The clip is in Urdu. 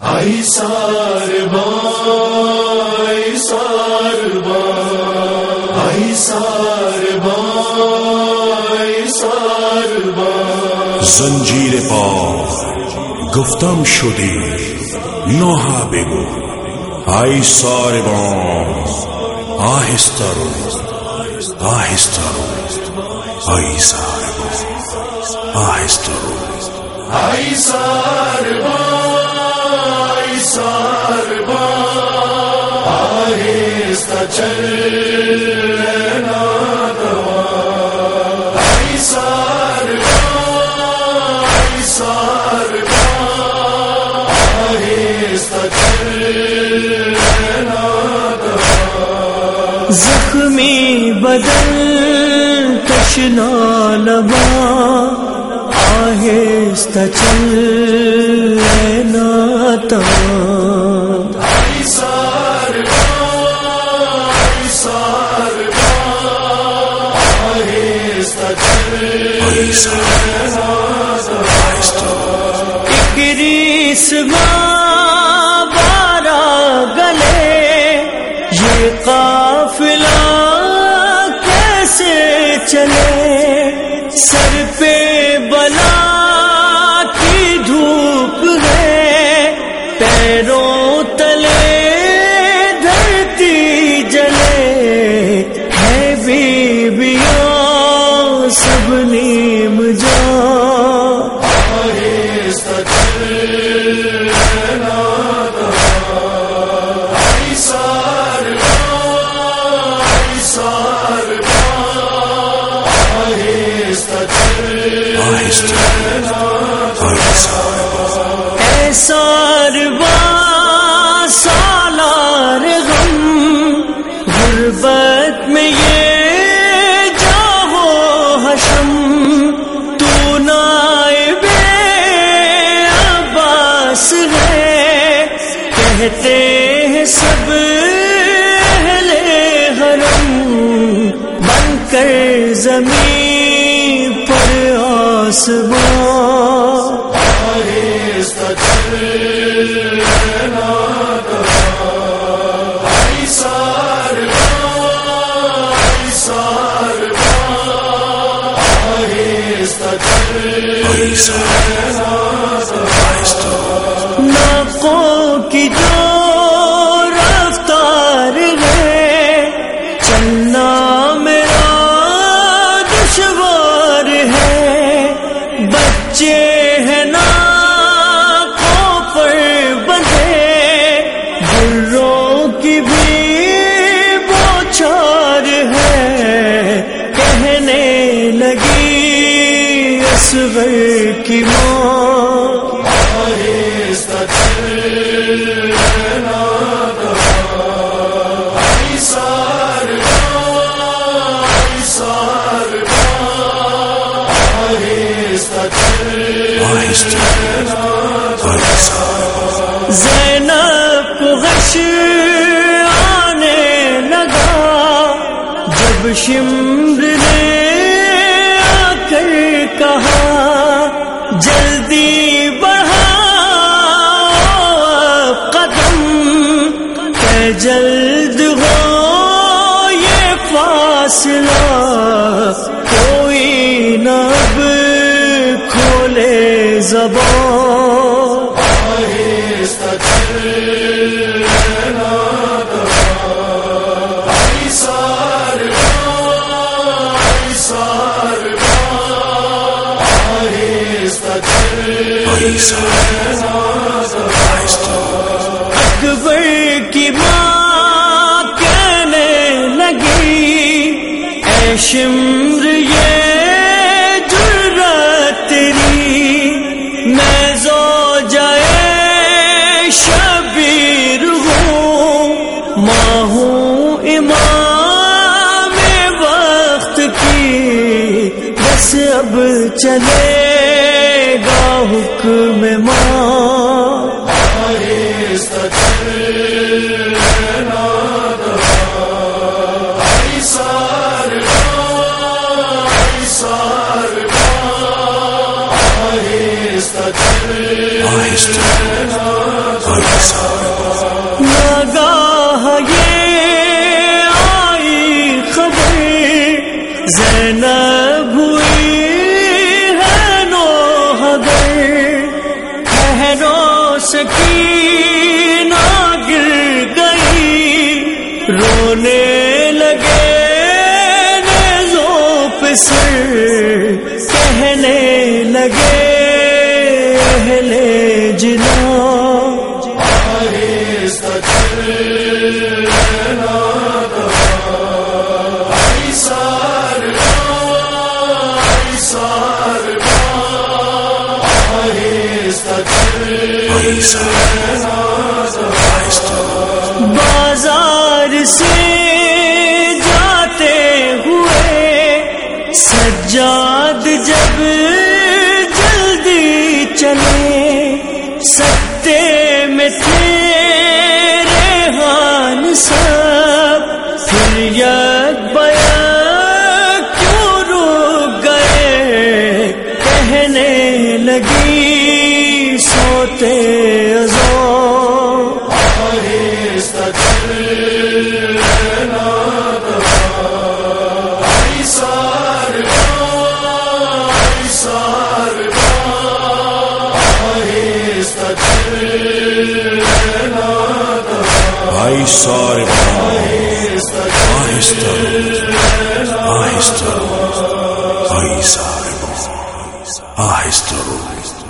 آئی سار بائی سار بائی سار بائی سار با زنجیر پا گفتم شدی نوحا بگو۔ ای ساربان آهسته رو آهسته رو۔ ای ساربان آهسته رو۔ آئی سار بائی زخمی بدل تشنا لبا آہستہ چل ناتا آئی ای ساربان آهسته رو گریس بارہ گلے یہ قافلہ کیسے چلے سر پہ بلا کی دھوپ ہے، پیروں کہتے ہیں سب اہل حرم بن کر زمین پر آسمان آهسته ای ساربان زینب کو غش آنے لگا جب شمر فاصلہ کوئی نہ اب کھولے زبان۔ آہستہ شمر یہ جرت تیری، میں زو جائے شبیر ہوں۔ ماں ہوں امام وقت کی، بس اب چلے گا حکم ماں با نگاہ یہ آئی خبر زینب ہوئی ہے نو حدر ٹھہرو سکینہ گر گئی۔ رونے لگے نیزوں پہ اہل جنا۔ بازار سے جاتے ہوئے سجاد میں تھے ریحان سب پھر یک بیا کیوں رک گئے؟ کہنے لگی سوتے ازو بھائی سارے آہستہ آہستہ بھائی سارے آہستہ